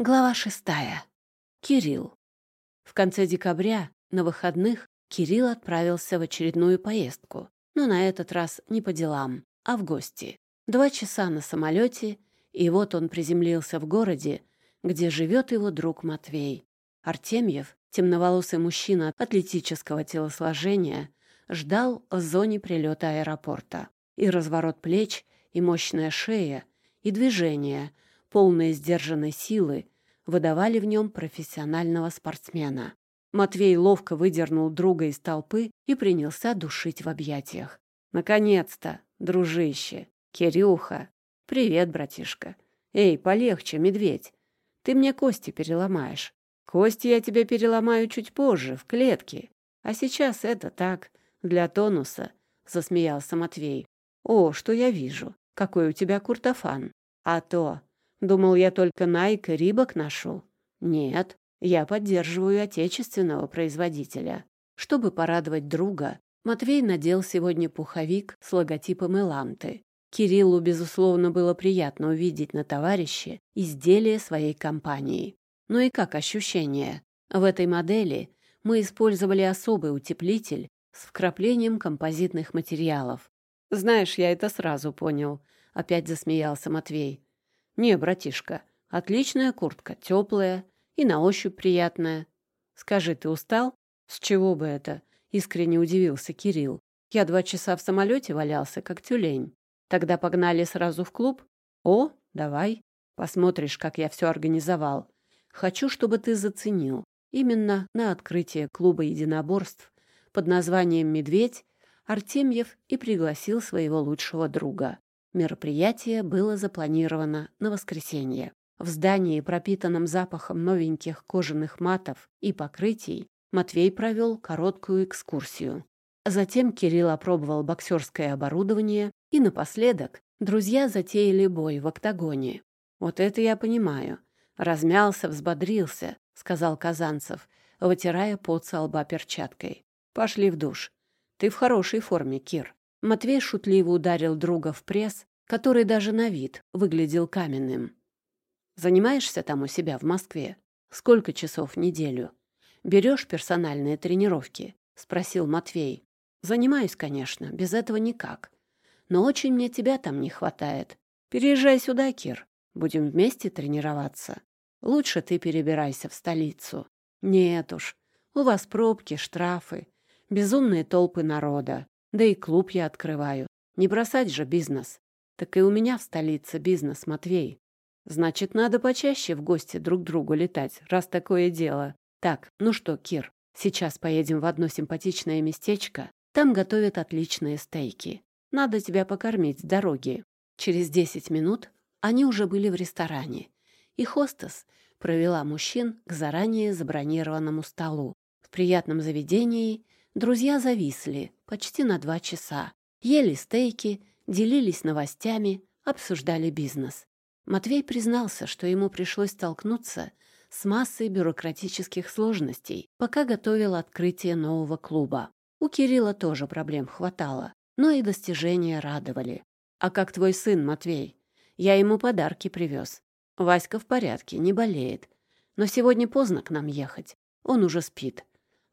Глава шестая. Кирилл. В конце декабря, на выходных, Кирилл отправился в очередную поездку, но на этот раз не по делам, а в гости. Два часа на самолете, и вот он приземлился в городе, где живет его друг Матвей. Артемьев, темноволосый мужчина атлетического телосложения, ждал в зоне прилета аэропорта. И разворот плеч, и мощная шея, и движение — полные сдержанной силы, выдавали в нем профессионального спортсмена. Матвей ловко выдернул друга из толпы и принялся душить в объятиях. «Наконец-то, дружище! Кирюха! Привет, братишка! Эй, полегче, медведь! Ты мне кости переломаешь. Кости я тебе переломаю чуть позже, в клетке. А сейчас это так, для тонуса», — засмеялся Матвей. «О, что я вижу! Какой у тебя куртофан! А то, Думал, я только и Рибок ношу. Нет, я поддерживаю отечественного производителя. Чтобы порадовать друга, Матвей надел сегодня пуховик с логотипом Эланты. Кириллу, безусловно, было приятно увидеть на товарище изделие своей компании. Ну и как ощущение? В этой модели мы использовали особый утеплитель с вкраплением композитных материалов. «Знаешь, я это сразу понял», — опять засмеялся Матвей. «Не, братишка, отличная куртка, теплая и на ощупь приятная. Скажи, ты устал?» «С чего бы это?» — искренне удивился Кирилл. «Я два часа в самолете валялся, как тюлень. Тогда погнали сразу в клуб? О, давай. Посмотришь, как я все организовал. Хочу, чтобы ты заценил. Именно на открытие клуба единоборств под названием «Медведь» Артемьев и пригласил своего лучшего друга. Мероприятие было запланировано на воскресенье. В здании, пропитанном запахом новеньких кожаных матов и покрытий, Матвей провел короткую экскурсию. Затем Кирилл опробовал боксерское оборудование, и напоследок друзья затеяли бой в октагоне. «Вот это я понимаю. Размялся, взбодрился», — сказал Казанцев, вытирая пот со лба перчаткой. «Пошли в душ. Ты в хорошей форме, Кир». Матвей шутливо ударил друга в пресс, который даже на вид выглядел каменным. «Занимаешься там у себя в Москве? Сколько часов в неделю? Берешь персональные тренировки?» — спросил Матвей. «Занимаюсь, конечно, без этого никак. Но очень мне тебя там не хватает. Переезжай сюда, Кир. Будем вместе тренироваться. Лучше ты перебирайся в столицу. Нет уж, у вас пробки, штрафы, безумные толпы народа. Да и клуб я открываю. Не бросать же бизнес. Так и у меня в столице бизнес, Матвей. Значит, надо почаще в гости друг к другу летать, раз такое дело. Так, ну что, Кир, сейчас поедем в одно симпатичное местечко. Там готовят отличные стейки. Надо тебя покормить с дороги. Через десять минут они уже были в ресторане, и хостес провела мужчин к заранее забронированному столу. В приятном заведении друзья зависли почти на два часа. Ели стейки, делились новостями, обсуждали бизнес. Матвей признался, что ему пришлось столкнуться с массой бюрократических сложностей, пока готовил открытие нового клуба. У Кирилла тоже проблем хватало, но и достижения радовали. «А как твой сын, Матвей? Я ему подарки привез. Васька в порядке, не болеет. Но сегодня поздно к нам ехать. Он уже спит.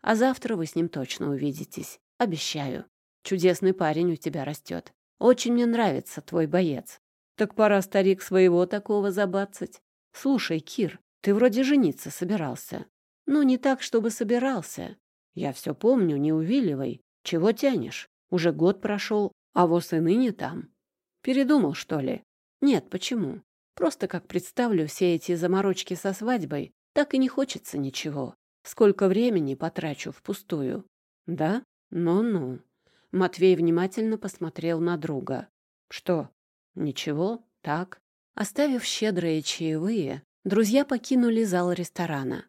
А завтра вы с ним точно увидитесь. Обещаю. Чудесный парень у тебя растет. Очень мне нравится твой боец. Так пора, старик, своего такого забацать. Слушай, Кир, ты вроде жениться собирался. Ну, не так, чтобы собирался. Я все помню, не увиливай. Чего тянешь? Уже год прошел, а воз и ныне там. Передумал, что ли? Нет, почему? Просто как представлю все эти заморочки со свадьбой, так и не хочется ничего. Сколько времени потрачу впустую. Да? Ну-ну. Матвей внимательно посмотрел на друга. Что? Ничего, так. Оставив щедрые чаевые, друзья покинули зал ресторана.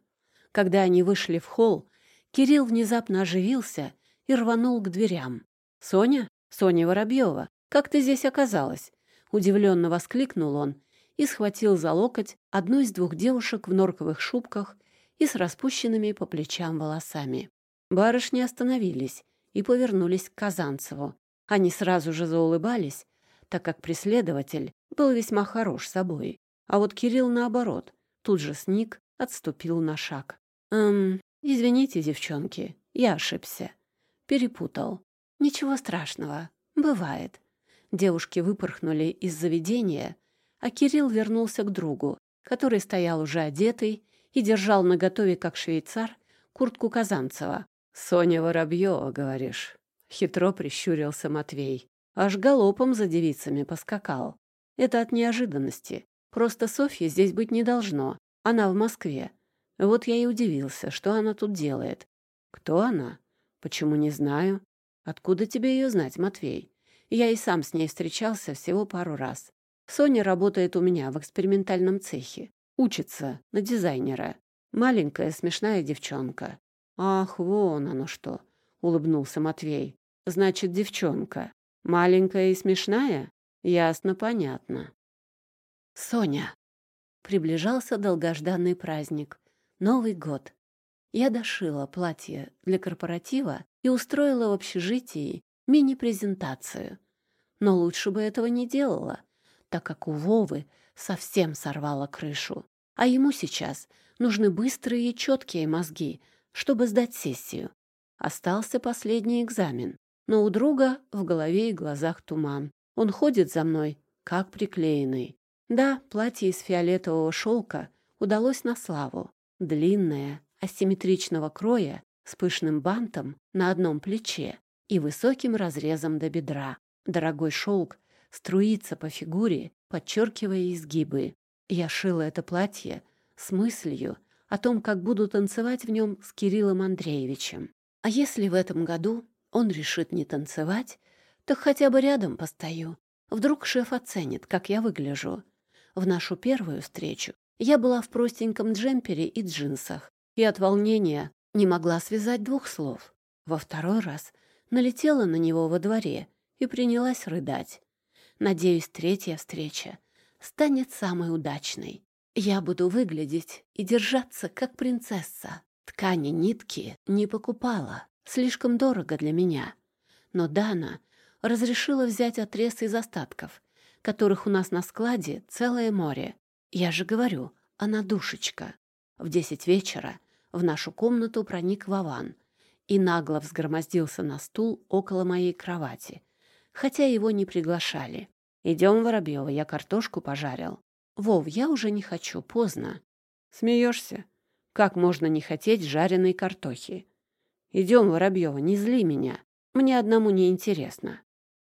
Когда они вышли в холл, Кирилл внезапно оживился и рванул к дверям. «Соня? Соня Воробьева, как ты здесь оказалась?» Удивленно воскликнул он и схватил за локоть одну из двух девушек в норковых шубках и с распущенными по плечам волосами. Барышни остановились и повернулись к Казанцеву. Они сразу же заулыбались, так как преследователь был весьма хорош собой. А вот Кирилл, наоборот, тут же сник, отступил на шаг. «Эм, извините, девчонки, я ошибся. Перепутал. Ничего страшного. Бывает». Девушки выпорхнули из заведения, а Кирилл вернулся к другу, который стоял уже одетый и держал наготове, как швейцар, куртку Казанцева. «Соня Воробьева, говоришь?» Хитро прищурился Матвей. Аж галопом за девицами поскакал. Это от неожиданности. Просто Софьи здесь быть не должно. Она в Москве. Вот я и удивился, что она тут делает. Кто она? Почему не знаю? Откуда тебе ее знать, Матвей? Я и сам с ней встречался всего пару раз. Соня работает у меня в экспериментальном цехе. Учится на дизайнера. Маленькая смешная девчонка. Ах, вон оно что, улыбнулся Матвей. Значит, девчонка. Маленькая и смешная? Ясно, понятно. Соня. Приближался долгожданный праздник. Новый год. Я дошила платье для корпоратива и устроила в общежитии мини-презентацию. Но лучше бы этого не делала, так как у Вовы совсем сорвало крышу. А ему сейчас нужны быстрые и четкие мозги, чтобы сдать сессию. Остался последний экзамен. Но у друга в голове и глазах туман. Он ходит за мной, как приклеенный. Да, платье из фиолетового шелка удалось на славу. Длинное, асимметричного кроя, с пышным бантом на одном плече и высоким разрезом до бедра. Дорогой шелк струится по фигуре, подчеркивая изгибы. Я шила это платье с мыслью о том, как буду танцевать в нем с Кириллом Андреевичем. А если в этом году он решит не танцевать, то хотя бы рядом постою. Вдруг шеф оценит, как я выгляжу. В нашу первую встречу я была в простеньком джемпере и джинсах, и от волнения не могла связать двух слов. Во второй раз налетела на него во дворе и принялась рыдать. Надеюсь, третья встреча станет самой удачной. Я буду выглядеть и держаться как принцесса. Ткани нитки не покупала, Слишком дорого для меня. Но Дана разрешила взять отрез из остатков, которых у нас на складе целое море. Я же говорю, она душечка. В десять вечера в нашу комнату проник Вован и нагло взгромоздился на стул около моей кровати, хотя его не приглашали. «Идем, Воробьева, я картошку пожарил». «Вов, я уже не хочу, поздно». «Смеешься? Как можно не хотеть жареной картохи? Идем, Воробьева, не зли меня. Мне одному не интересно.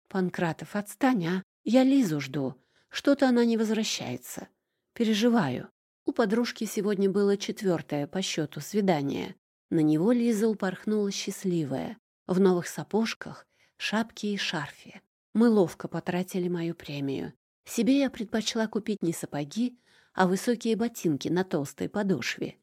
Панкратов, отстань, а? Я Лизу жду. Что-то она не возвращается. Переживаю. У подружки сегодня было четвертое по счету свидание. На него Лиза упорхнула счастливая. В новых сапожках, шапке и шарфе. Мы ловко потратили мою премию. Себе я предпочла купить не сапоги, а высокие ботинки на толстой подошве.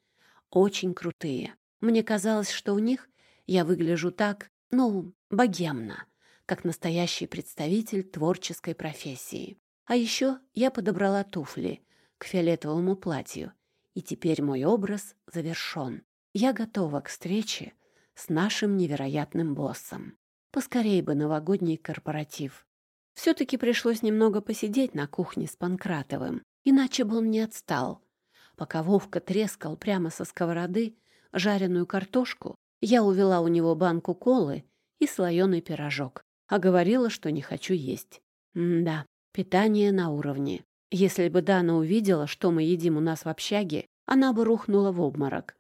Очень крутые. Мне казалось, что у них я выгляжу так, ну, богемно, как настоящий представитель творческой профессии. А еще я подобрала туфли к фиолетовому платью, и теперь мой образ завершен. Я готова к встрече с нашим невероятным боссом. Поскорей бы новогодний корпоратив. Все-таки пришлось немного посидеть на кухне с Панкратовым, иначе бы он не отстал. Пока Вовка трескал прямо со сковороды жареную картошку, я увела у него банку колы и слоеный пирожок, а говорила, что не хочу есть. М да, питание на уровне. Если бы Дана увидела, что мы едим у нас в общаге, она бы рухнула в обморок.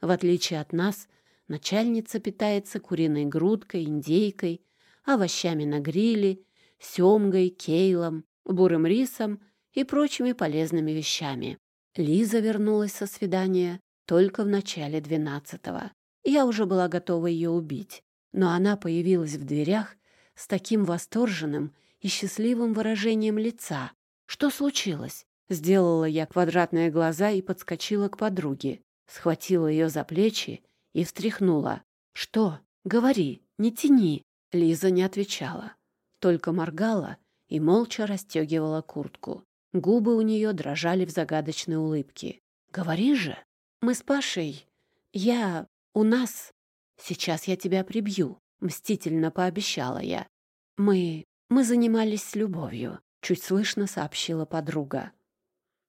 В отличие от нас, начальница питается куриной грудкой, индейкой, овощами на гриле, семгой, кейлом, бурым рисом и прочими полезными вещами. Лиза вернулась со свидания только в начале двенадцатого. Я уже была готова ее убить, но она появилась в дверях с таким восторженным и счастливым выражением лица. Что случилось? Сделала я квадратные глаза и подскочила к подруге, схватила ее за плечи и встряхнула. «Что? Говори, не тяни!» Лиза не отвечала, только моргала и молча расстегивала куртку. Губы у нее дрожали в загадочной улыбке. «Говори же! Мы с Пашей... Я... «У нас... Сейчас я тебя прибью», — мстительно пообещала я. «Мы... мы занимались любовью», — чуть слышно сообщила подруга.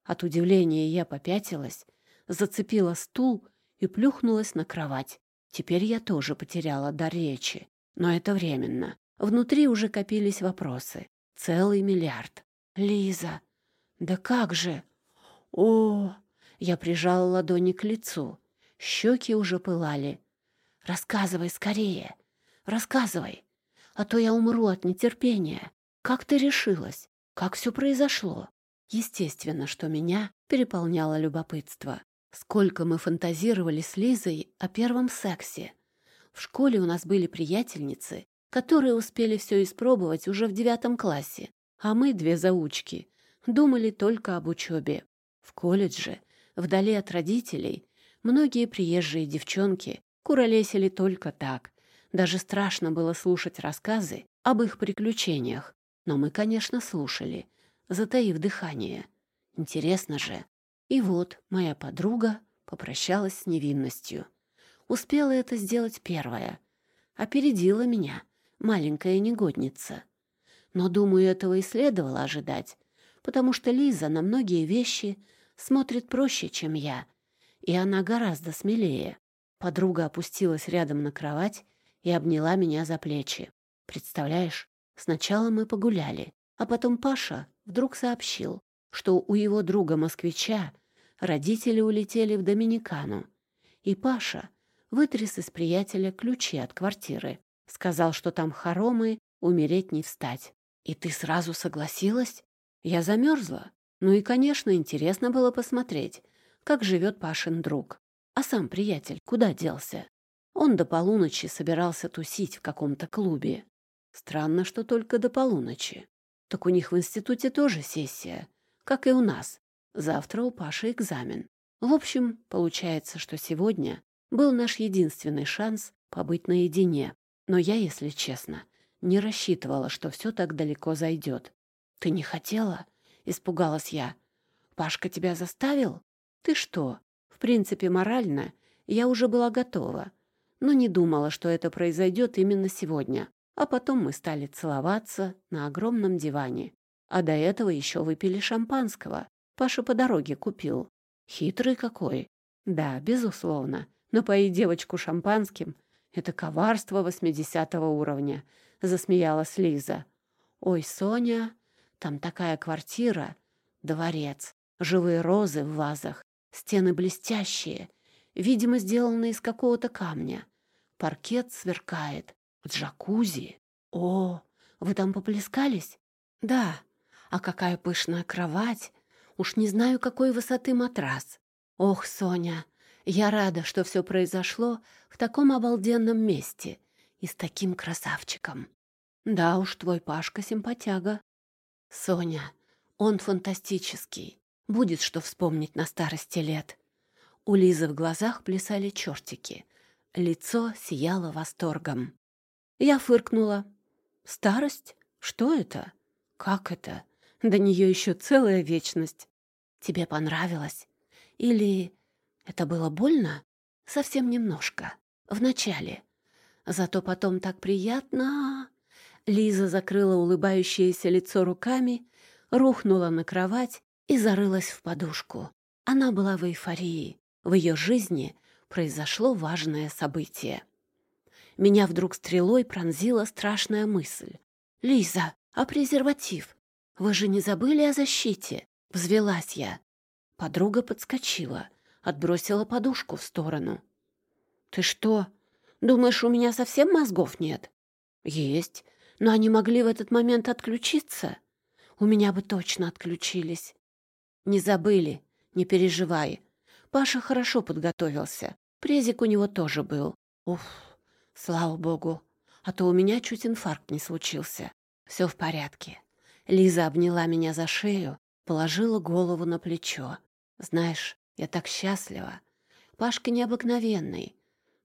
От удивления я попятилась, зацепила стул и плюхнулась на кровать. Теперь я тоже потеряла дар речи. Но это временно. Внутри уже копились вопросы. Целый миллиард. «Лиза! Да как же!» «О!» Я прижала ладони к лицу. Щеки уже пылали. «Рассказывай скорее! Рассказывай! А то я умру от нетерпения! Как ты решилась? Как все произошло?» Естественно, что меня переполняло любопытство. Сколько мы фантазировали с Лизой о первом сексе. В школе у нас были приятельницы, которые успели все испробовать уже в девятом классе, а мы, две заучки, думали только об учебе. В колледже, вдали от родителей, многие приезжие девчонки куролесили только так. Даже страшно было слушать рассказы об их приключениях. Но мы, конечно, слушали, затаив дыхание. Интересно же, и вот моя подруга попрощалась с невинностью. Успела это сделать первая. Опередила меня, маленькая негодница. Но, думаю, этого и следовало ожидать, потому что Лиза на многие вещи смотрит проще, чем я, и она гораздо смелее. Подруга опустилась рядом на кровать и обняла меня за плечи. Представляешь, сначала мы погуляли, а потом Паша вдруг сообщил, что у его друга-москвича родители улетели в Доминикану, и Паша вытряс из приятеля ключи от квартиры. Сказал, что там хоромы, умереть не встать. И ты сразу согласилась? Я замерзла. Ну и, конечно, интересно было посмотреть, как живет Пашин друг. А сам приятель куда делся? Он до полуночи собирался тусить в каком-то клубе. Странно, что только до полуночи. Так у них в институте тоже сессия, как и у нас. Завтра у Паши экзамен. В общем, получается, что сегодня был наш единственный шанс побыть наедине. Но я, если честно, не рассчитывала, что все так далеко зайдет. «Ты не хотела?» — испугалась я. «Пашка тебя заставил?» «Ты что?» В принципе, морально я уже была готова, но не думала, что это произойдет именно сегодня. А потом мы стали целоваться на огромном диване. А до этого еще выпили шампанского. Паша по дороге купил. Хитрый какой. Да, безусловно. Но поить девочку шампанским — это коварство восьмидесятого уровня, — засмеялась Лиза. Ой, Соня, там такая квартира, дворец, живые розы в вазах, стены блестящие, видимо, сделаны из какого-то камня. Паркет сверкает, Джакузи? О, вы там поплескались? Да. А какая пышная кровать! Уж не знаю, какой высоты матрас. Ох, Соня, я рада, что все произошло в таком обалденном месте и с таким красавчиком. Да уж, твой Пашка симпатяга. Соня, он фантастический. Будет что вспомнить на старости лет. У Лизы в глазах плясали чертики. Лицо сияло восторгом. Я фыркнула. Старость? Что это? Как это? До нее еще целая вечность. Тебе понравилось? Или это было больно? Совсем немножко. Вначале. Зато потом так приятно. Лиза закрыла улыбающееся лицо руками, рухнула на кровать и зарылась в подушку. Она была в эйфории. В ее жизни произошло важное событие. Меня вдруг стрелой пронзила страшная мысль. «Лиза, а презерватив? Вы же не забыли о защите?» Взвелась я. Подруга подскочила, отбросила подушку в сторону. «Ты что, думаешь, у меня совсем мозгов нет?» «Есть, но они могли в этот момент отключиться. У меня бы точно отключились». «Не забыли, не переживай. Паша хорошо подготовился. Презик у него тоже был. Уф, Слава богу, а то у меня чуть инфаркт не случился. Все в порядке. Лиза обняла меня за шею, положила голову на плечо. Знаешь, я так счастлива. Пашка необыкновенный.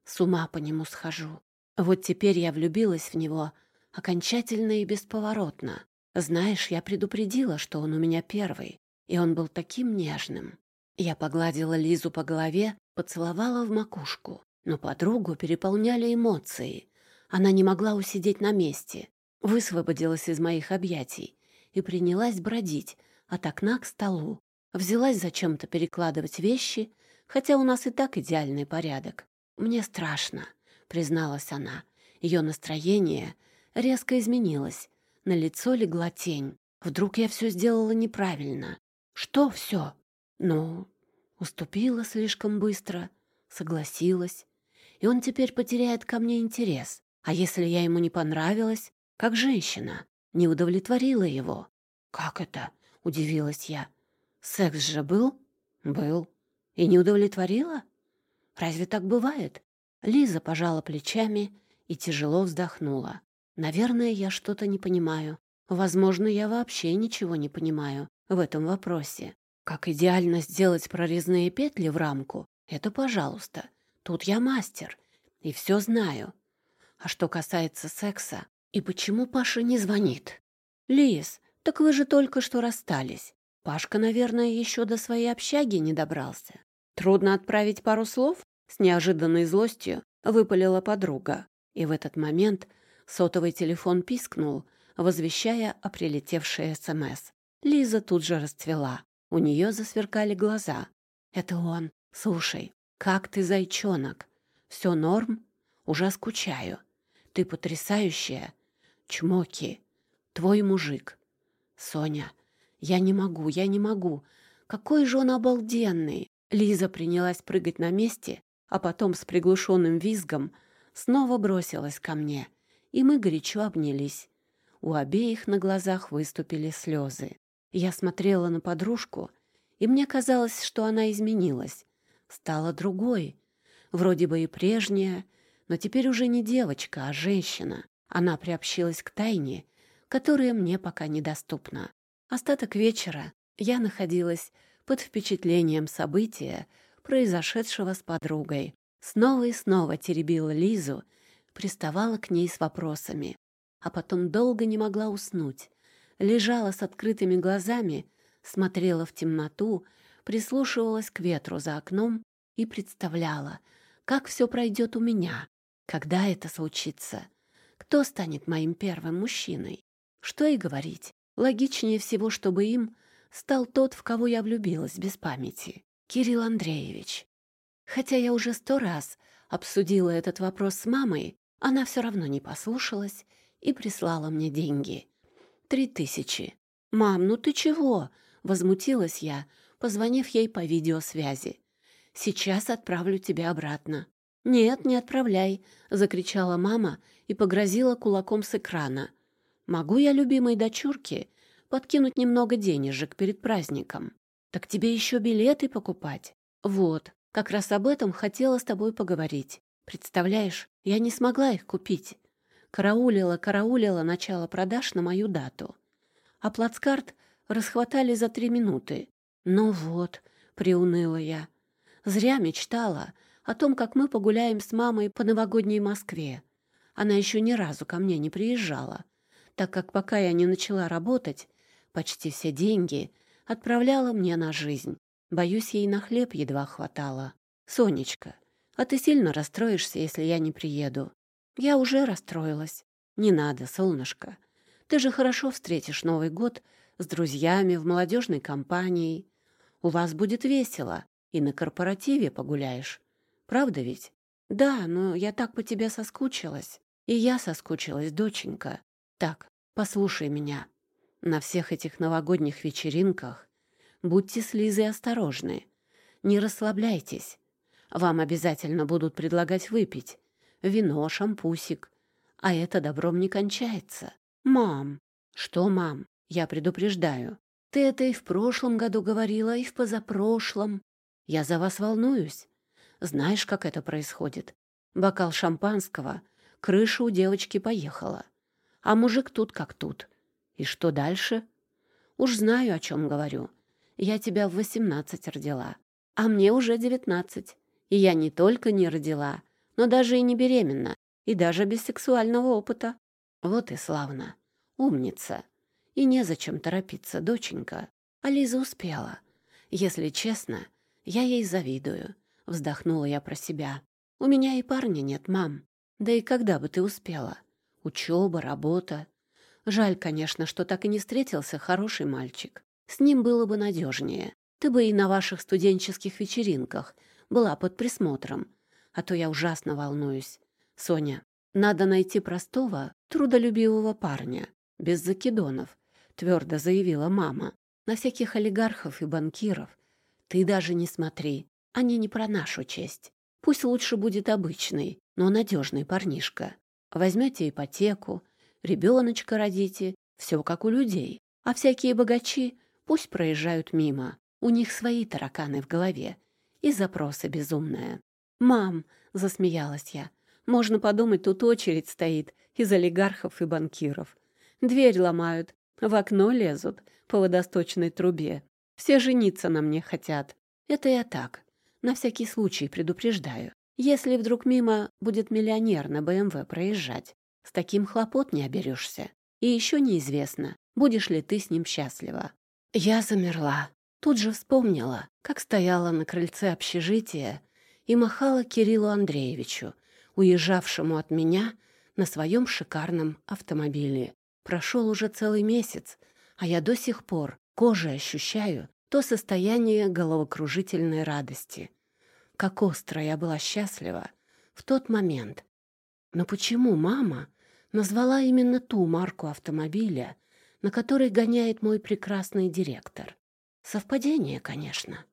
С ума по нему схожу. Вот теперь я влюбилась в него окончательно и бесповоротно. Знаешь, я предупредила, что он у меня первый, и он был таким нежным. Я погладила Лизу по голове, поцеловала в макушку. Но подругу переполняли эмоции. Она не могла усидеть на месте, высвободилась из моих объятий и принялась бродить от окна к столу. Взялась зачем-то перекладывать вещи, хотя у нас и так идеальный порядок. «Мне страшно», — призналась она. Ее настроение резко изменилось. На лицо легла тень. Вдруг я все сделала неправильно. Что все? Ну, уступила слишком быстро, согласилась. И он теперь потеряет ко мне интерес. А если я ему не понравилась, как женщина, не удовлетворила его? Как это? Удивилась я. Секс же был? Был. И не удовлетворила? Разве так бывает? Лиза пожала плечами и тяжело вздохнула. Наверное, я что-то не понимаю. Возможно, я вообще ничего не понимаю в этом вопросе. Как идеально сделать прорезные петли в рамку, это пожалуйста. Тут я мастер и все знаю. А что касается секса, и почему Паша не звонит? Лиз, так вы же только что расстались. Пашка, наверное, еще до своей общаги не добрался. Трудно отправить пару слов? С неожиданной злостью выпалила подруга. И в этот момент сотовый телефон пискнул, возвещая о прилетевшей СМС. Лиза тут же расцвела. У нее засверкали глаза. «Это он. Слушай, как ты, зайчонок? Все норм? Уже скучаю. Ты потрясающая. Чмоки. Твой мужик. Соня, я не могу, я не могу. Какой же он обалденный!» Лиза принялась прыгать на месте, а потом с приглушенным визгом снова бросилась ко мне, и мы горячо обнялись. У обеих на глазах выступили слезы. Я смотрела на подружку, и мне казалось, что она изменилась, стала другой, вроде бы и прежняя, но теперь уже не девочка, а женщина. Она приобщилась к тайне, которая мне пока недоступна. Остаток вечера я находилась под впечатлением события, произошедшего с подругой. Снова и снова теребила Лизу, приставала к ней с вопросами, а потом долго не могла уснуть. Лежала с открытыми глазами, смотрела в темноту, прислушивалась к ветру за окном и представляла, как все пройдет у меня, когда это случится, кто станет моим первым мужчиной. Что и говорить, логичнее всего, чтобы им стал тот, в кого я влюбилась без памяти. Кирилл Андреевич. Хотя я уже сто раз обсудила этот вопрос с мамой, она все равно не послушалась и прислала мне деньги. Три тысячи. «Мам, ну ты чего?» — возмутилась я, позвонив ей по видеосвязи. «Сейчас отправлю тебя обратно». «Нет, не отправляй», — закричала мама и погрозила кулаком с экрана. «Могу я любимой дочурке подкинуть немного денежек перед праздником?» Так тебе еще билеты покупать. Вот, как раз об этом хотела с тобой поговорить. Представляешь, я не смогла их купить. Караулила, караулила начало продаж на мою дату. А плацкарт расхватали за три минуты. Ну вот, приуныла я. Зря мечтала о том, как мы погуляем с мамой по новогодней Москве. Она еще ни разу ко мне не приезжала, так как пока я не начала работать, почти все деньги — отправляла мне на жизнь. Боюсь, ей на хлеб едва хватало. «Сонечка, а ты сильно расстроишься, если я не приеду?» «Я уже расстроилась». «Не надо, солнышко. Ты же хорошо встретишь Новый год с друзьями в молодежной компании. У вас будет весело, и на корпоративе погуляешь. Правда ведь?» «Да, но я так по тебе соскучилась». «И я соскучилась, доченька. Так, послушай меня. На всех этих новогодних вечеринках будьте с Лизой осторожны. Не расслабляйтесь. Вам обязательно будут предлагать выпить. Вино, шампусик. А это добром не кончается. Мам! Что, мам? Я предупреждаю. Ты это и в прошлом году говорила, и в позапрошлом. Я за вас волнуюсь. Знаешь, как это происходит? Бокал шампанского, крыша у девочки поехала. А мужик тут как тут. И что дальше? Уж знаю, о чем говорю. Я тебя в восемнадцать родила, а мне уже девятнадцать. И я не только не родила, но даже и не беременна, и даже без сексуального опыта. Вот и славно. Умница. И незачем торопиться, доченька. А Лиза успела. Если честно, я ей завидую. Вздохнула я про себя. У меня и парня нет, мам. Да и когда бы ты успела? Учеба, работа. Жаль, конечно, что так и не встретился хороший мальчик. С ним было бы надежнее. Ты бы и на ваших студенческих вечеринках была под присмотром, а то я ужасно волнуюсь. Соня, надо найти простого, трудолюбивого парня, без закидонов, твердо заявила мама. На всяких олигархов и банкиров ты даже не смотри, они не про нашу честь. Пусть лучше будет обычный, но надежный парнишка. Возьмете ипотеку, ребеночка родите, все как у людей. А всякие богачи пусть проезжают мимо. У них свои тараканы в голове и запросы безумные. «Мам!» — засмеялась я. «Можно подумать, тут очередь стоит из олигархов и банкиров. Дверь ломают, в окно лезут по водосточной трубе. Все жениться на мне хотят. Это я так, на всякий случай предупреждаю. Если вдруг мимо будет миллионер на БМВ проезжать, с таким хлопот не оберешься. И еще неизвестно, будешь ли ты с ним счастлива. Я замерла. Тут же вспомнила, как стояла на крыльце общежития и махала Кириллу Андреевичу, уезжавшему от меня на своем шикарном автомобиле. Прошел уже целый месяц, а я до сих пор кожей ощущаю то состояние головокружительной радости. Как остро я была счастлива в тот момент. Но почему мама назвала именно ту марку автомобиля, на которой гоняет мой прекрасный директор? Совпадение, конечно.